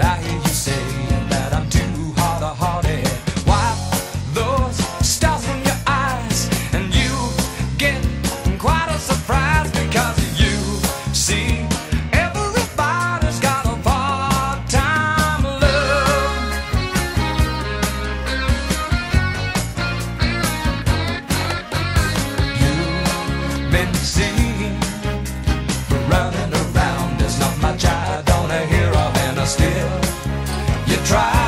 I try.